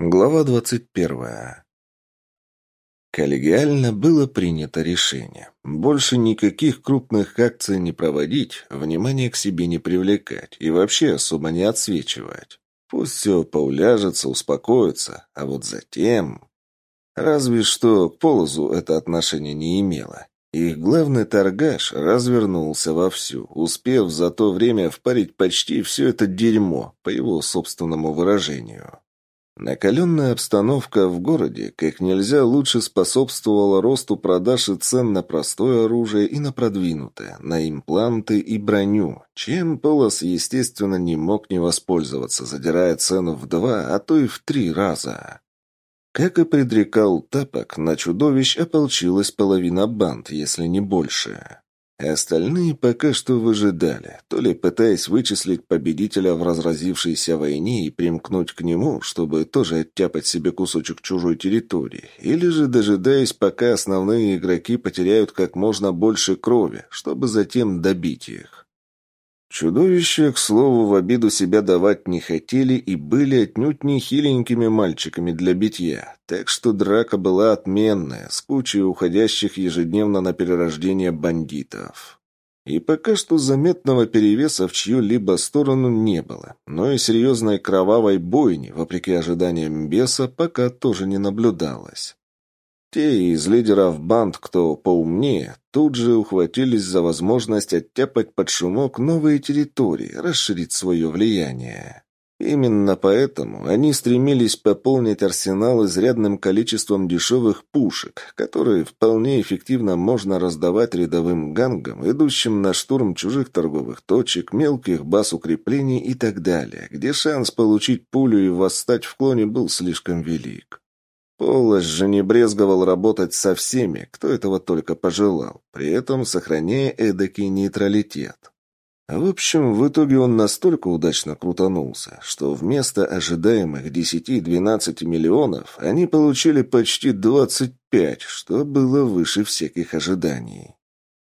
Глава двадцать первая. Коллегиально было принято решение. Больше никаких крупных акций не проводить, внимание к себе не привлекать и вообще особо не отсвечивать. Пусть все поуляжется, успокоится, а вот затем... Разве что к полозу это отношение не имело. Их главный торгаш развернулся вовсю, успев за то время впарить почти все это дерьмо, по его собственному выражению. Накаленная обстановка в городе как нельзя лучше способствовала росту продаж и цен на простое оружие и на продвинутое, на импланты и броню, чем Полос, естественно, не мог не воспользоваться, задирая цену в два, а то и в три раза. Как и предрекал Тапок, на чудовищ ополчилась половина банд, если не больше. Остальные пока что выжидали, то ли пытаясь вычислить победителя в разразившейся войне и примкнуть к нему, чтобы тоже оттяпать себе кусочек чужой территории, или же дожидаясь, пока основные игроки потеряют как можно больше крови, чтобы затем добить их. Чудовища, к слову, в обиду себя давать не хотели и были отнюдь не хиленькими мальчиками для битья, так что драка была отменная, с кучей уходящих ежедневно на перерождение бандитов. И пока что заметного перевеса в чью-либо сторону не было, но и серьезной кровавой бойни, вопреки ожиданиям беса, пока тоже не наблюдалось. Те из лидеров банд, кто поумнее, тут же ухватились за возможность оттяпать под шумок новые территории, расширить свое влияние. Именно поэтому они стремились пополнить арсенал изрядным количеством дешевых пушек, которые вполне эффективно можно раздавать рядовым гангам, идущим на штурм чужих торговых точек, мелких баз укреплений и так далее, где шанс получить пулю и восстать в клоне был слишком велик. Полос же не брезговал работать со всеми, кто этого только пожелал, при этом сохраняя эдакий нейтралитет. В общем, в итоге он настолько удачно крутанулся, что вместо ожидаемых 10-12 миллионов они получили почти 25, что было выше всяких ожиданий.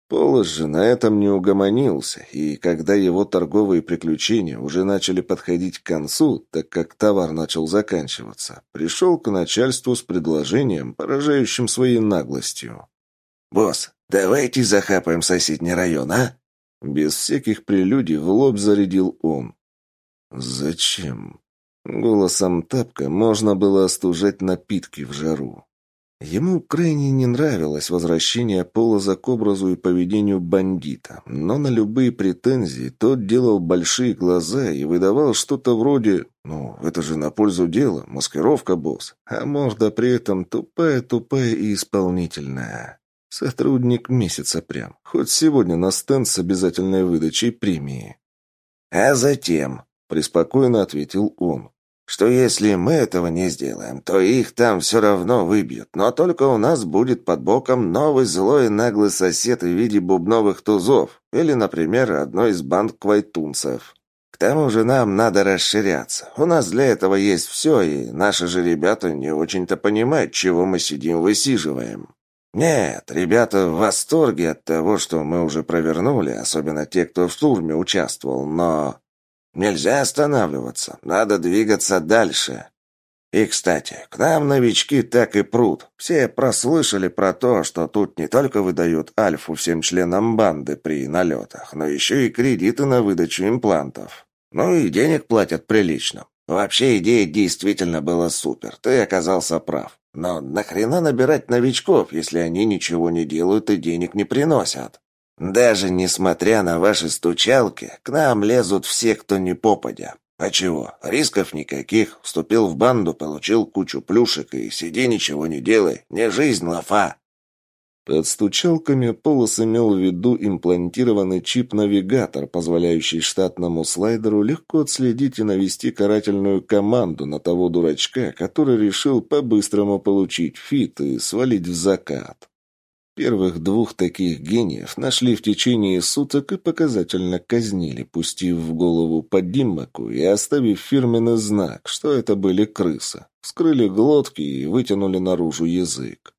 Полос же на этом не угомонился, и когда его торговые приключения уже начали подходить к концу, так как товар начал заканчиваться, пришел к начальству с предложением, поражающим своей наглостью. «Босс, давайте захапаем соседний район, а?» Без всяких прелюдий в лоб зарядил он. «Зачем?» Голосом тапка можно было остужать напитки в жару. Ему крайне не нравилось возвращение Полоза к образу и поведению бандита, но на любые претензии тот делал большие глаза и выдавал что-то вроде «Ну, это же на пользу дела, маскировка, босс», а морда при этом тупая-тупая и исполнительная. Сотрудник месяца прям, хоть сегодня на стенд с обязательной выдачей премии. «А затем», — преспокойно ответил он, что если мы этого не сделаем, то их там все равно выбьют, но только у нас будет под боком новый злой и наглый сосед в виде бубновых тузов или, например, одной из банд квайтунцев. К тому же нам надо расширяться. У нас для этого есть все, и наши же ребята не очень-то понимают, чего мы сидим высиживаем. Нет, ребята в восторге от того, что мы уже провернули, особенно те, кто в штурме участвовал, но... Нельзя останавливаться, надо двигаться дальше. И, кстати, к нам новички так и прут. Все прослышали про то, что тут не только выдают альфу всем членам банды при налетах, но еще и кредиты на выдачу имплантов. Ну и денег платят прилично. Вообще идея действительно была супер, ты оказался прав. Но нахрена набирать новичков, если они ничего не делают и денег не приносят? Даже несмотря на ваши стучалки, к нам лезут все, кто не попадя. А чего? Рисков никаких. Вступил в банду, получил кучу плюшек и сиди ничего не делай. Не жизнь, лафа. Под стучалками Полос имел в виду имплантированный чип-навигатор, позволяющий штатному слайдеру легко отследить и навести карательную команду на того дурачка, который решил по-быстрому получить фит и свалить в закат. Первых двух таких гениев нашли в течение суток и показательно казнили, пустив в голову по Диммаку и оставив фирменный знак, что это были крысы. Вскрыли глотки и вытянули наружу язык.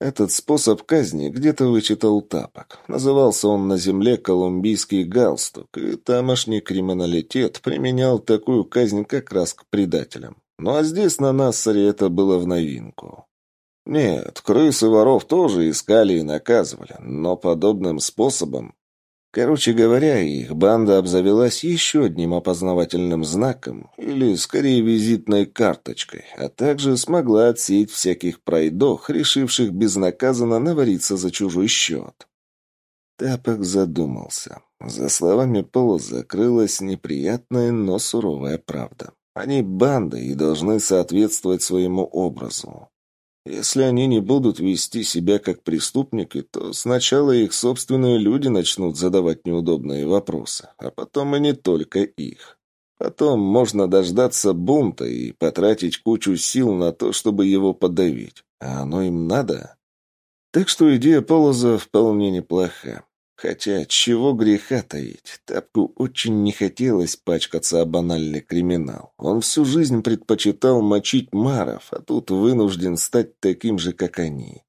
Этот способ казни где-то вычитал тапок. Назывался он на земле «Колумбийский галстук», и тамошний криминалитет применял такую казнь как раз к предателям. Ну а здесь, на Нассаре, это было в новинку. Нет, крыс и воров тоже искали и наказывали, но подобным способом... Короче говоря, их банда обзавелась еще одним опознавательным знаком, или, скорее, визитной карточкой, а также смогла отсеять всяких пройдох, решивших безнаказанно навариться за чужой счет. Тапок задумался. За словами Пола закрылась неприятная, но суровая правда. Они банда и должны соответствовать своему образу. Если они не будут вести себя как преступники, то сначала их собственные люди начнут задавать неудобные вопросы, а потом и не только их. Потом можно дождаться бунта и потратить кучу сил на то, чтобы его подавить. А оно им надо? Так что идея Полоза вполне неплоха. Хотя, чего греха таить, Тапку очень не хотелось пачкаться о банальный криминал. Он всю жизнь предпочитал мочить маров, а тут вынужден стать таким же, как они.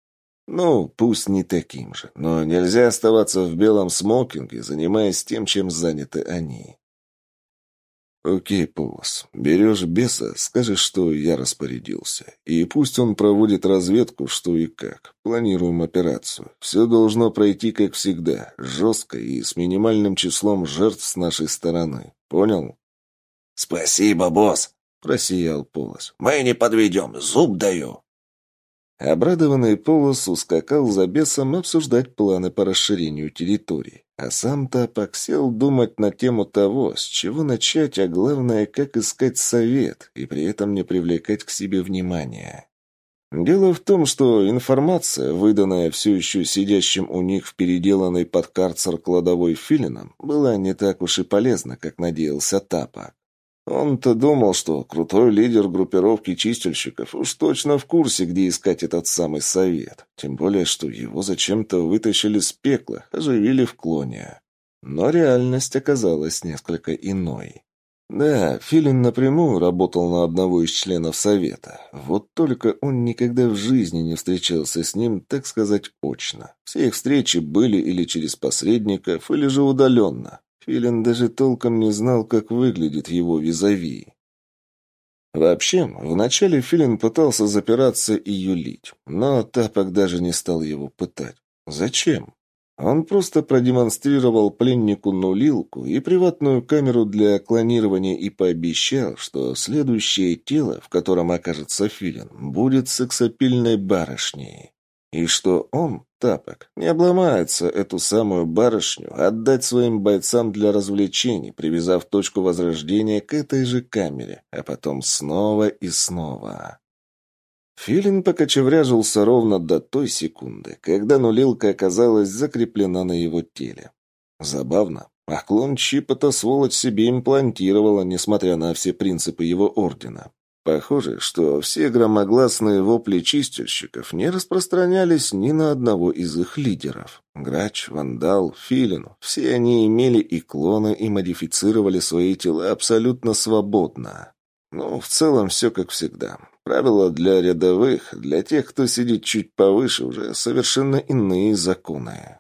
Ну, пусть не таким же, но нельзя оставаться в белом смокинге, занимаясь тем, чем заняты они. «Окей, Полос, берешь беса, скажешь, что я распорядился. И пусть он проводит разведку, что и как. Планируем операцию. Все должно пройти, как всегда, жестко и с минимальным числом жертв с нашей стороны. Понял?» «Спасибо, босс!» – просиял Полос. «Мы не подведем, зуб даю!» Обрадованный Полос ускакал за бесом обсуждать планы по расширению территории. А сам Тапок сел думать на тему того, с чего начать, а главное, как искать совет, и при этом не привлекать к себе внимания. Дело в том, что информация, выданная все еще сидящим у них в переделанной под карцер кладовой филином, была не так уж и полезна, как надеялся Тапок. Он-то думал, что крутой лидер группировки чистильщиков уж точно в курсе, где искать этот самый совет. Тем более, что его зачем-то вытащили с пекла, оживили в клоне. Но реальность оказалась несколько иной. Да, Филин напрямую работал на одного из членов совета. Вот только он никогда в жизни не встречался с ним, так сказать, очно. Все их встречи были или через посредников, или же удаленно. Филин даже толком не знал, как выглядит его визави. Вообще, вначале Филин пытался запираться и юлить, но Тапок даже не стал его пытать. Зачем? Он просто продемонстрировал пленнику нулилку и приватную камеру для клонирования и пообещал, что следующее тело, в котором окажется Филин, будет сексапильной барышней. И что он, Тапок, не обломается эту самую барышню отдать своим бойцам для развлечений, привязав точку возрождения к этой же камере, а потом снова и снова. Филин покочевряжился ровно до той секунды, когда нулилка оказалась закреплена на его теле. Забавно, а клон чипа-то сволочь себе имплантировала, несмотря на все принципы его ордена. Похоже, что все громогласные вопли чистильщиков не распространялись ни на одного из их лидеров. Грач, Вандал, Филин – все они имели и клоны, и модифицировали свои тела абсолютно свободно. Ну, в целом все как всегда. Правила для рядовых, для тех, кто сидит чуть повыше, уже совершенно иные законы.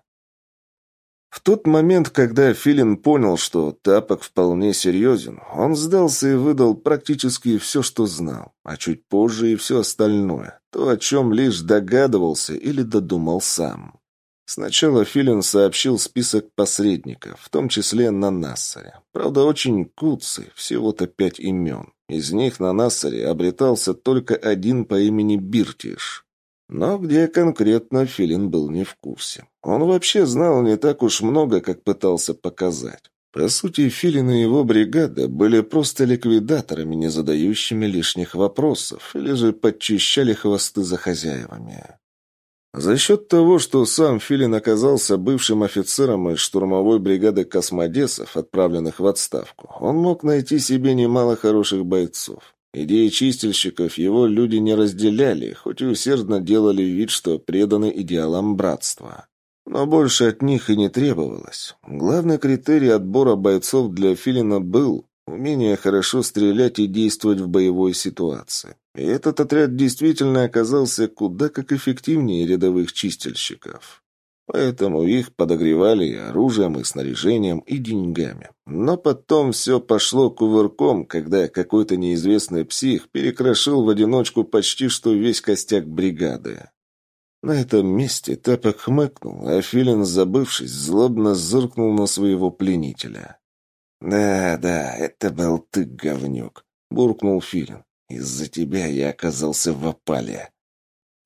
В тот момент, когда Филин понял, что Тапок вполне серьезен, он сдался и выдал практически все, что знал, а чуть позже и все остальное, то, о чем лишь догадывался или додумал сам. Сначала Филин сообщил список посредников, в том числе на Нассаре. Правда, очень куцый, всего-то пять имен. Из них на Нассаре обретался только один по имени Биртиш. Но где конкретно Филин был не в курсе. Он вообще знал не так уж много, как пытался показать. По сути, Филин и его бригада были просто ликвидаторами, не задающими лишних вопросов, или же подчищали хвосты за хозяевами. За счет того, что сам Филин оказался бывшим офицером из штурмовой бригады космодесов, отправленных в отставку, он мог найти себе немало хороших бойцов. Идеи чистильщиков его люди не разделяли, хоть и усердно делали вид, что преданы идеалам братства. Но больше от них и не требовалось. Главный критерий отбора бойцов для Филина был умение хорошо стрелять и действовать в боевой ситуации. И этот отряд действительно оказался куда как эффективнее рядовых чистильщиков. Поэтому их подогревали и оружием, и снаряжением, и деньгами. Но потом все пошло кувырком, когда какой-то неизвестный псих перекрошил в одиночку почти что весь костяк бригады. На этом месте Тапок хмыкнул, а Филин, забывшись, злобно зыркнул на своего пленителя. «Да, да, это был ты, говнюк», — буркнул Филин. «Из-за тебя я оказался в опале».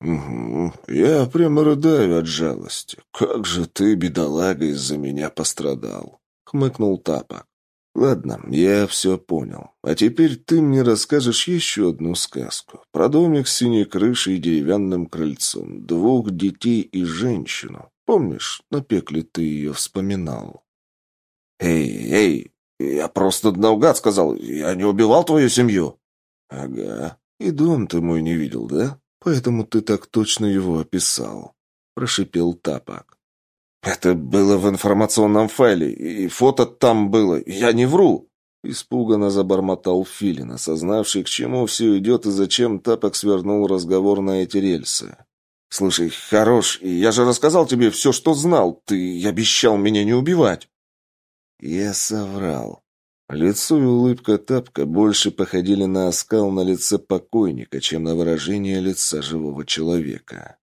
«Угу. Я прямо рыдаю от жалости. Как же ты, бедолага, из-за меня пострадал?» — хмыкнул Тапок. «Ладно, я все понял. А теперь ты мне расскажешь еще одну сказку. Про домик с синей крышей и деревянным крыльцом, двух детей и женщину. Помнишь, на пекле ты ее вспоминал?» «Эй, эй, я просто наугад сказал, я не убивал твою семью». «Ага. И дом ты мой не видел, да? Поэтому ты так точно его описал», — прошипел Тапок. «Это было в информационном файле, и фото там было. Я не вру!» Испуганно забормотал Филин, осознавший, к чему все идет и зачем Тапок свернул разговор на эти рельсы. «Слушай, хорош, я же рассказал тебе все, что знал. Ты обещал меня не убивать». Я соврал. Лицо и улыбка Тапка больше походили на оскал на лице покойника, чем на выражение лица живого человека.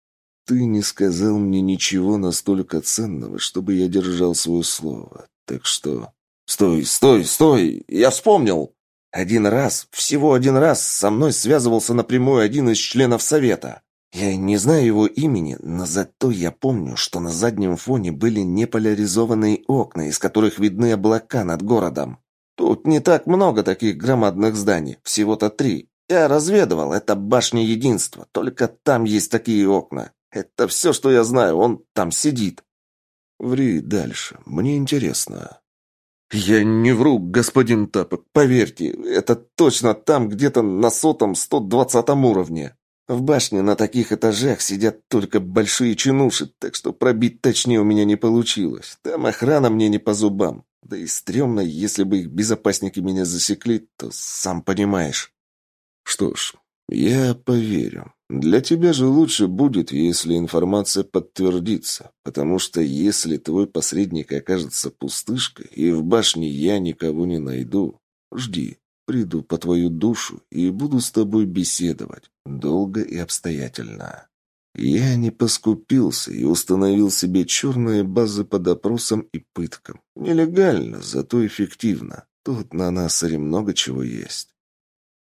Ты не сказал мне ничего настолько ценного, чтобы я держал свое слово. Так что... Стой, стой, стой! Я вспомнил! Один раз, всего один раз, со мной связывался напрямую один из членов совета. Я не знаю его имени, но зато я помню, что на заднем фоне были неполяризованные окна, из которых видны облака над городом. Тут не так много таких громадных зданий, всего-то три. Я разведывал, это башня единства, только там есть такие окна. Это все, что я знаю. Он там сидит. Ври дальше. Мне интересно. Я не вру, господин Тапок. Поверьте, это точно там, где-то на сотом, сто двадцатом уровне. В башне на таких этажах сидят только большие чинуши, так что пробить точнее у меня не получилось. Там охрана мне не по зубам. Да и стрёмно, если бы их безопасники меня засекли, то сам понимаешь. Что ж, я поверю. Для тебя же лучше будет, если информация подтвердится, потому что если твой посредник окажется пустышкой, и в башне я никого не найду, жди, приду по твою душу и буду с тобой беседовать, долго и обстоятельно. Я не поскупился и установил себе черные базы по допросам и пыткам. Нелегально, зато эффективно. Тут на Насаре много чего есть.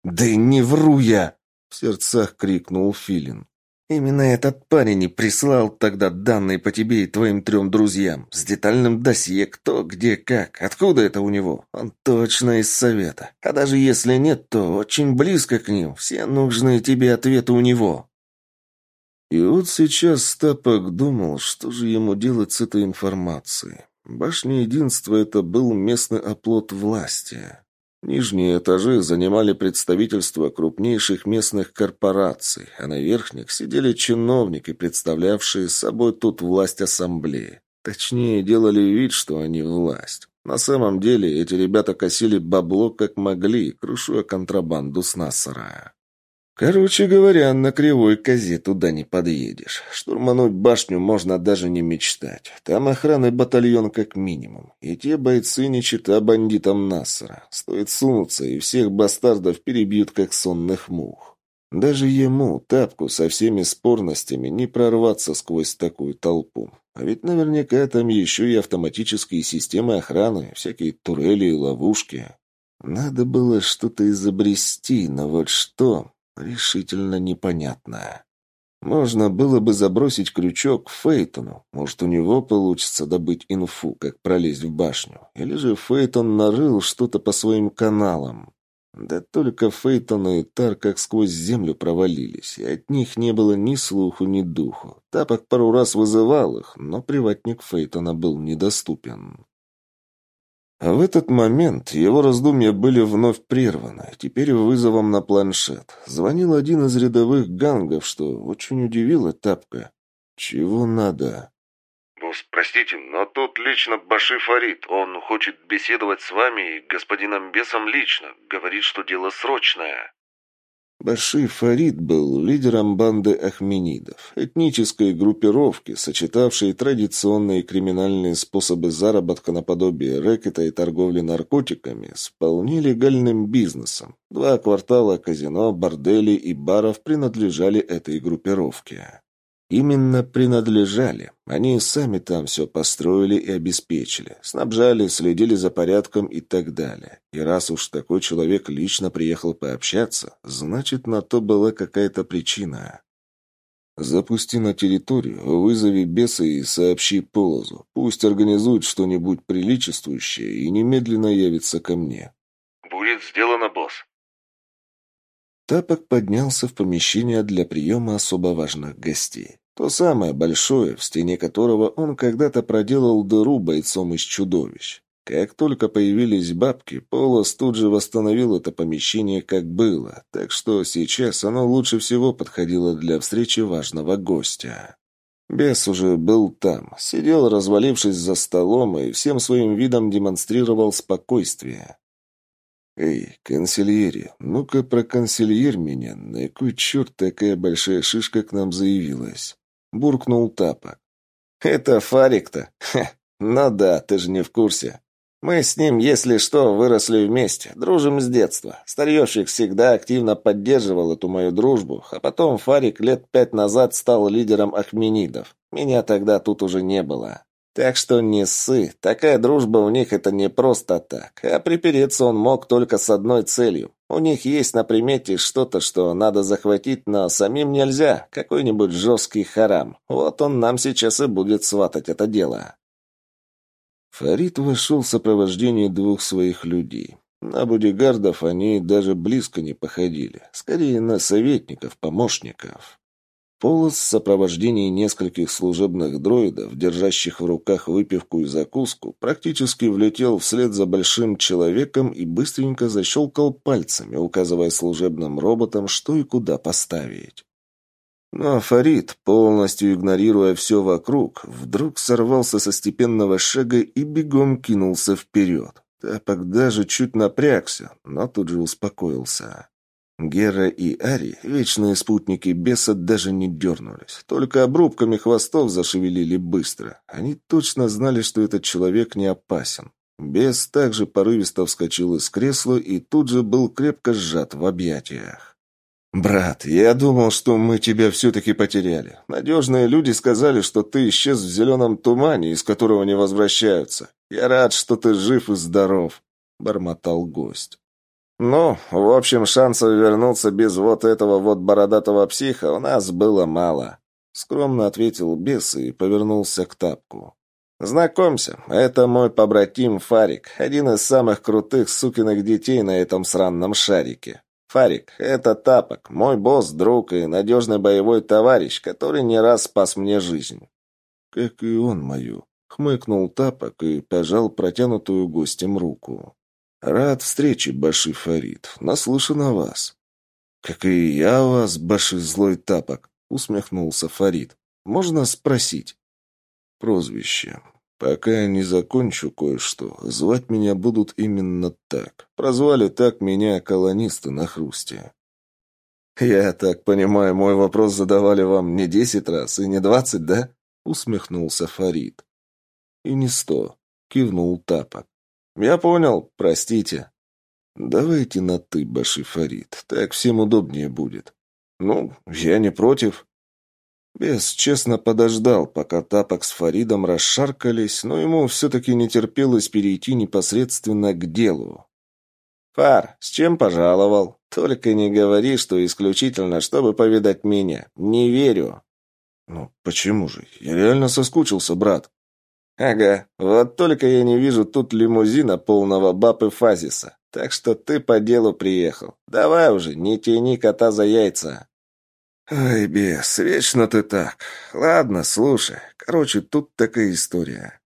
«Да не вру я!» В сердцах крикнул Филин. «Именно этот парень и прислал тогда данные по тебе и твоим трем друзьям, с детальным досье, кто, где, как, откуда это у него. Он точно из совета. А даже если нет, то очень близко к ним. Все нужные тебе ответы у него». И вот сейчас Стапок думал, что же ему делать с этой информацией. Башня Единства — это был местный оплот власти. Нижние этажи занимали представительства крупнейших местных корпораций, а на верхних сидели чиновники, представлявшие собой тут власть ассамблеи. Точнее, делали вид, что они власть. На самом деле эти ребята косили бабло как могли, крушуя контрабанду с Нассара. Короче говоря, на кривой козе туда не подъедешь. Штурмануть башню можно даже не мечтать. Там охранный батальон как минимум. И те бойцы не чита бандитам Нассера. Стоит сунуться, и всех бастардов перебьют как сонных мух. Даже ему, тапку, со всеми спорностями, не прорваться сквозь такую толпу. А ведь наверняка там еще и автоматические системы охраны, всякие турели и ловушки. Надо было что-то изобрести, но вот что, решительно непонятно. Можно было бы забросить крючок Фейтону. Может, у него получится добыть инфу, как пролезть в башню. Или же Фейтон нарыл что-то по своим каналам. Да только Фейтон и Тар как сквозь землю провалились, и от них не было ни слуху, ни духу. Тапок пару раз вызывал их, но приватник Фейтона был недоступен. А в этот момент его раздумья были вновь прерваны, теперь вызовом на планшет. Звонил один из рядовых гангов, что очень удивило Тапка. «Чего надо?» «Босс, простите, но тут лично Баши Фарид. Он хочет беседовать с вами и господином Бесом лично. Говорит, что дело срочное». Баши Фарид был лидером банды ахменидов, этнической группировки, сочетавшей традиционные криминальные способы заработка наподобие рэкета и торговли наркотиками с вполне легальным бизнесом. Два квартала казино, борделей и баров принадлежали этой группировке. Именно принадлежали. Они сами там все построили и обеспечили. Снабжали, следили за порядком и так далее. И раз уж такой человек лично приехал пообщаться, значит, на то была какая-то причина. Запусти на территорию, вызови беса и сообщи Полозу. Пусть организует что-нибудь приличествующее и немедленно явится ко мне. «Будет сделано, босс». Тапок поднялся в помещение для приема особо важных гостей. То самое большое, в стене которого он когда-то проделал дыру бойцом из чудовищ. Как только появились бабки, Полос тут же восстановил это помещение как было, так что сейчас оно лучше всего подходило для встречи важного гостя. Бес уже был там, сидел, развалившись за столом, и всем своим видом демонстрировал спокойствие. «Эй, консильери, ну-ка проконсильер меня, на кой черт такая большая шишка к нам заявилась?» Буркнул Тапок. «Это Фарик-то? Ну да, ты же не в курсе. Мы с ним, если что, выросли вместе, дружим с детства. Старьевщик всегда активно поддерживал эту мою дружбу, а потом Фарик лет пять назад стал лидером Ахменидов. Меня тогда тут уже не было. Так что не ссы, такая дружба у них это не просто так, а припереться он мог только с одной целью. У них есть на примете что-то, что надо захватить, но самим нельзя, какой-нибудь жесткий харам. Вот он нам сейчас и будет сватать это дело. Фарид вошел в сопровождении двух своих людей. На бодигардов они даже близко не походили, скорее на советников, помощников. Полос в сопровождении нескольких служебных дроидов, держащих в руках выпивку и закуску, практически влетел вслед за большим человеком и быстренько защелкал пальцами, указывая служебным роботам, что и куда поставить. Но Фарид, полностью игнорируя все вокруг, вдруг сорвался со степенного шага и бегом кинулся вперед. Тапок даже чуть напрягся, но тут же успокоился. Гера и Ари, вечные спутники беса, даже не дернулись. Только обрубками хвостов зашевелили быстро. Они точно знали, что этот человек не опасен. Бес также порывисто вскочил из кресла и тут же был крепко сжат в объятиях. «Брат, я думал, что мы тебя все-таки потеряли. Надежные люди сказали, что ты исчез в зеленом тумане, из которого не возвращаются. Я рад, что ты жив и здоров», — бормотал гость. «Ну, в общем, шансов вернуться без вот этого вот бородатого психа у нас было мало», — скромно ответил бес и повернулся к тапку. «Знакомься, это мой побратим Фарик, один из самых крутых сукиных детей на этом сранном шарике. Фарик, это Тапок, мой босс, друг и надежный боевой товарищ, который не раз спас мне жизнь». «Как и он мою», — хмыкнул Тапок и пожал протянутую гостем руку. «Рад встрече, Баши Фарид. Наслышан о вас». «Как и я о вас, Баши Злой Тапок», — усмехнулся Фарид. «Можно спросить?» «Прозвище. Пока я не закончу кое-что, звать меня будут именно так. Прозвали так меня колонисты на хрусте». «Я так понимаю, мой вопрос задавали вам не десять раз и не двадцать, да?» — усмехнулся Фарид. «И не сто», — кивнул Тапок. «Я понял, простите». «Давайте на «ты», Баши Фарид, так всем удобнее будет». «Ну, я не против». Бес честно подождал, пока Тапок с Фаридом расшаркались, но ему все-таки не терпелось перейти непосредственно к делу. «Фар, с чем пожаловал? Только не говори, что исключительно, чтобы повидать меня. Не верю». «Ну, почему же? Я реально соскучился, брат». «Ага, вот только я не вижу тут лимузина полного баб фазиса. Так что ты по делу приехал. Давай уже, не тяни кота за яйца». «Ай, бес, вечно ты так. Ладно, слушай. Короче, тут такая история».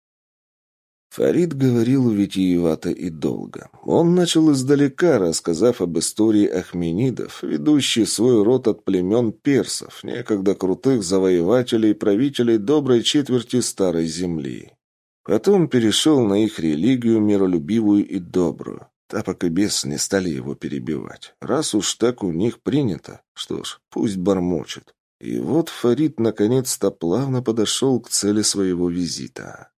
Фарид говорил витиевато и долго. Он начал издалека, рассказав об истории ахменидов, ведущей свой род от племен персов, некогда крутых завоевателей и правителей доброй четверти Старой Земли. Потом перешел на их религию, миролюбивую и добрую. Тапок и бес не стали его перебивать. Раз уж так у них принято, что ж, пусть бормочет. И вот Фарид наконец-то плавно подошел к цели своего визита.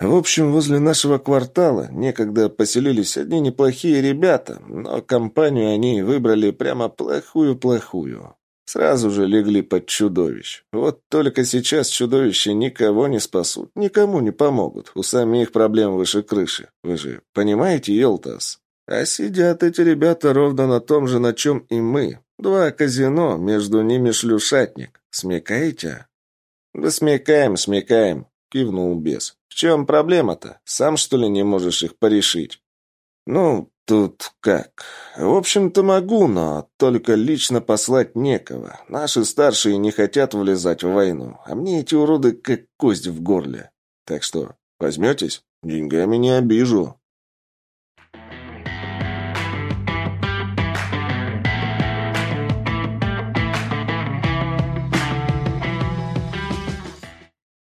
В общем, возле нашего квартала некогда поселились одни неплохие ребята, но компанию они выбрали прямо плохую-плохую. Сразу же легли под чудовищ. Вот только сейчас чудовища никого не спасут, никому не помогут. У самих проблем выше крыши. Вы же понимаете, Елтас? А сидят эти ребята ровно на том же, на чем и мы. Два казино, между ними шлюшатник. Смекаете? Да смекаем, смекаем, кивнул бес. В чем проблема-то? Сам, что ли, не можешь их порешить? Ну, Тут как? В общем-то могу, но только лично послать некого. Наши старшие не хотят влезать в войну, а мне эти уроды как кость в горле. Так что, возьметесь? Деньгами не обижу.